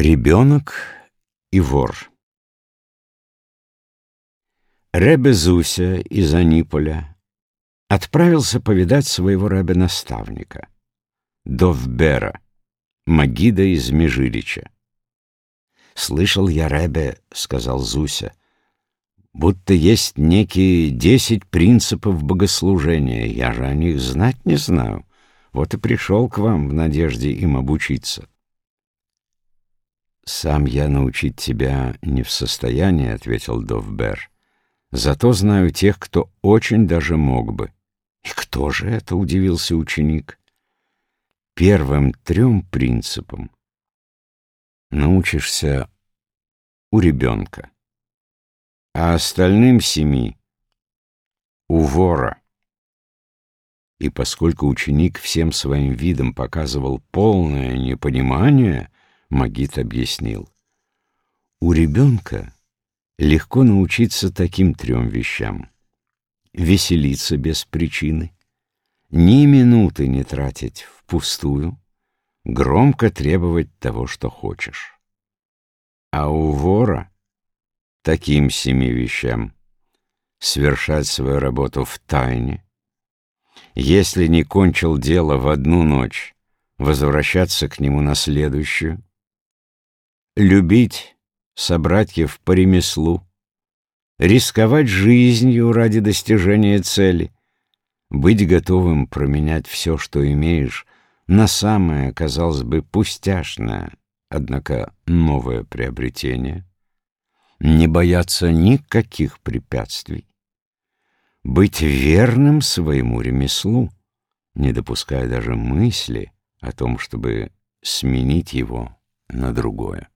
Ребенок и вор Ребе Зуся из Аниполя отправился повидать своего рабе-наставника, Довбера, Магида из Межилича. «Слышал я, Ребе, — сказал Зуся, — будто есть некие десять принципов богослужения, я же о них знать не знаю, вот и пришел к вам в надежде им обучиться». «Сам я научить тебя не в состоянии», — ответил Довбер. «Зато знаю тех, кто очень даже мог бы». «И кто же это?» — удивился ученик. «Первым трем принципам научишься у ребенка, а остальным семи — у вора». И поскольку ученик всем своим видом показывал полное непонимание, Магит объяснил. У ребенка легко научиться таким трем вещам. Веселиться без причины, ни минуты не тратить впустую, громко требовать того, что хочешь. А у вора таким семи вещам совершать свою работу в тайне, если не кончил дело в одну ночь, возвращаться к нему на следующую, любить собратьев по ремеслу, рисковать жизнью ради достижения цели, быть готовым променять все, что имеешь, на самое, казалось бы, пустяшное, однако новое приобретение, не бояться никаких препятствий, быть верным своему ремеслу, не допуская даже мысли о том, чтобы сменить его на другое.